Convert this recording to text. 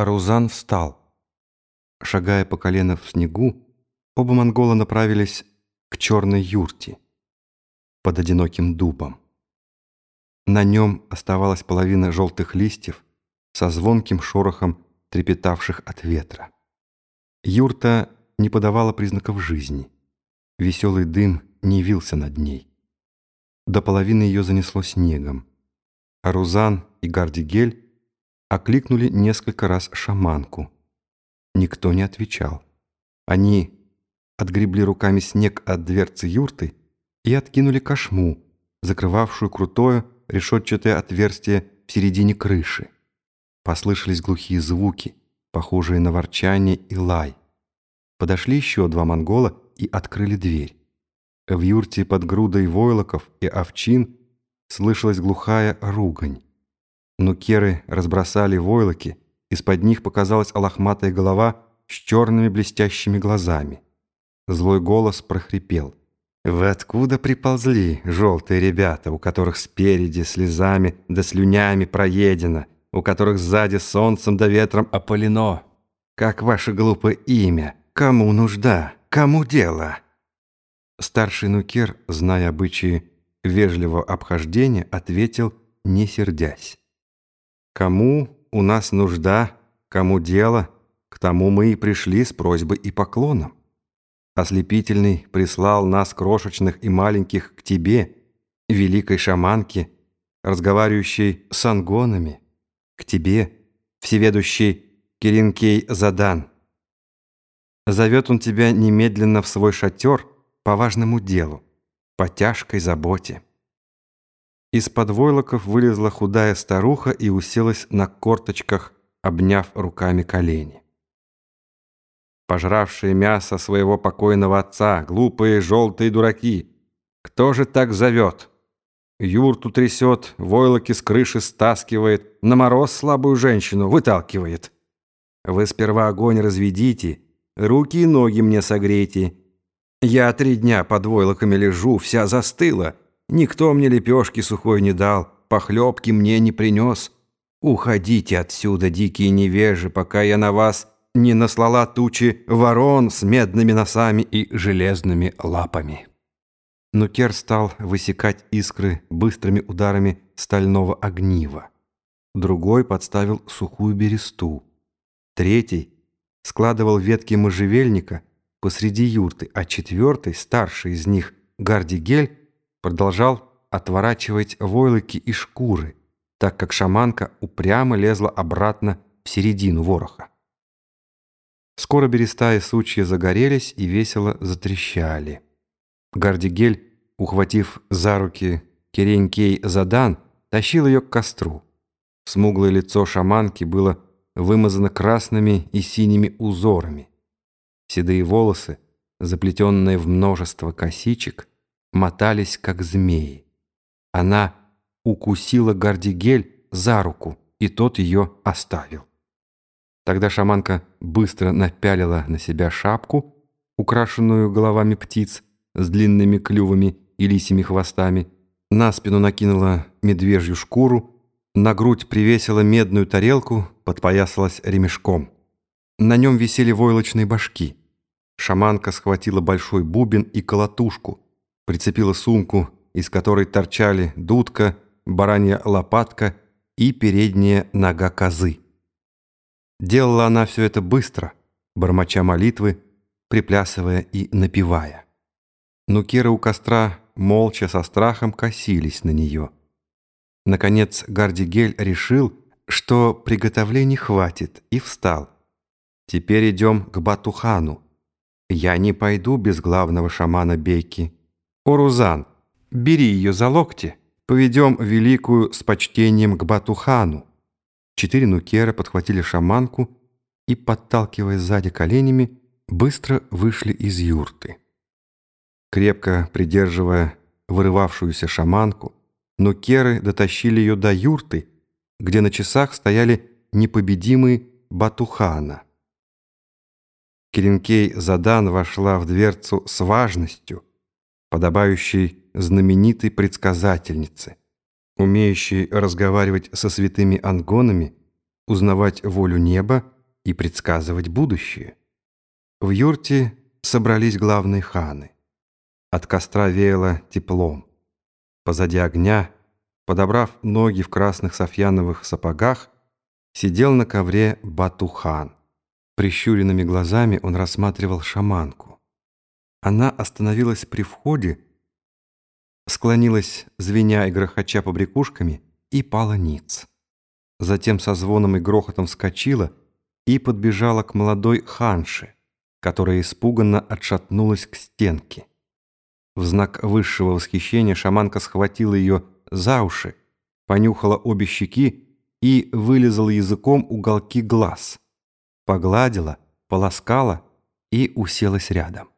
Арузан встал. Шагая по колено в снегу, оба монгола направились к черной юрте под одиноким дубом. На нем оставалась половина желтых листьев со звонким шорохом трепетавших от ветра. Юрта не подавала признаков жизни. Веселый дым не вился над ней. До половины ее занесло снегом. Арузан и Гардигель окликнули несколько раз шаманку. Никто не отвечал. Они отгребли руками снег от дверцы юрты и откинули кошму, закрывавшую крутое решетчатое отверстие в середине крыши. Послышались глухие звуки, похожие на ворчание и лай. Подошли еще два монгола и открыли дверь. В юрте под грудой войлоков и овчин слышалась глухая ругань. Нукеры разбросали войлоки, из-под них показалась лохматая голова с черными блестящими глазами. Злой голос прохрипел. «Вы откуда приползли, желтые ребята, у которых спереди слезами да слюнями проедено, у которых сзади солнцем да ветром опалено? Как ваше глупое имя? Кому нужда? Кому дело?» Старший нукер, зная обычаи вежливого обхождения, ответил, не сердясь. Кому у нас нужда, кому дело, к тому мы и пришли с просьбой и поклоном. Ослепительный прислал нас, крошечных и маленьких, к тебе, великой шаманке, разговаривающей с ангонами, к тебе, всеведущий Киринкей Задан. Зовет он тебя немедленно в свой шатер по важному делу, по тяжкой заботе. Из-под войлоков вылезла худая старуха и уселась на корточках, обняв руками колени. Пожравшие мясо своего покойного отца, глупые желтые дураки, кто же так зовет? Юрту трясет, войлоки с крыши стаскивает, на мороз слабую женщину выталкивает. Вы сперва огонь разведите, руки и ноги мне согрейте. Я три дня под войлоками лежу, вся застыла, Никто мне лепешки сухой не дал, похлебки мне не принес. Уходите отсюда, дикие невежи, пока я на вас не наслала тучи ворон с медными носами и железными лапами». Нукер стал высекать искры быстрыми ударами стального огнива. Другой подставил сухую бересту. Третий складывал ветки можжевельника посреди юрты, а четвертый, старший из них, Гардигель, продолжал отворачивать войлоки и шкуры, так как шаманка упрямо лезла обратно в середину вороха. Скоро береста и сучья загорелись и весело затрещали. Гардигель, ухватив за руки Керенькей Задан, тащил ее к костру. Смуглое лицо шаманки было вымазано красными и синими узорами. Седые волосы, заплетенные в множество косичек, мотались, как змеи. Она укусила Гардигель за руку, и тот ее оставил. Тогда шаманка быстро напялила на себя шапку, украшенную головами птиц с длинными клювами и лисими хвостами, на спину накинула медвежью шкуру, на грудь привесила медную тарелку, подпоясалась ремешком. На нем висели войлочные башки. Шаманка схватила большой бубен и колотушку, прицепила сумку, из которой торчали дудка, баранья лопатка и передняя нога козы. Делала она все это быстро, бормоча молитвы, приплясывая и напевая. Нукеры у костра молча со страхом косились на нее. Наконец Гардигель решил, что приготовлений хватит, и встал. «Теперь идем к Батухану. Я не пойду без главного шамана Бейки». «Орузан, бери ее за локти, поведем великую с почтением к Батухану». Четыре нукера подхватили шаманку и, подталкивая сзади коленями, быстро вышли из юрты. Крепко придерживая вырывавшуюся шаманку, нукеры дотащили ее до юрты, где на часах стояли непобедимые Батухана. Керенкей Задан вошла в дверцу с важностью – подобающей знаменитой предсказательнице, умеющей разговаривать со святыми ангонами, узнавать волю неба и предсказывать будущее. В юрте собрались главные ханы. От костра веяло теплом. Позади огня, подобрав ноги в красных софьяновых сапогах, сидел на ковре Батухан. Прищуренными глазами он рассматривал шаманку. Она остановилась при входе, склонилась, звеня и грохоча побрякушками, и пала ниц. Затем со звоном и грохотом вскочила и подбежала к молодой ханше, которая испуганно отшатнулась к стенке. В знак высшего восхищения шаманка схватила ее за уши, понюхала обе щеки и вылезала языком уголки глаз, погладила, полоскала и уселась рядом.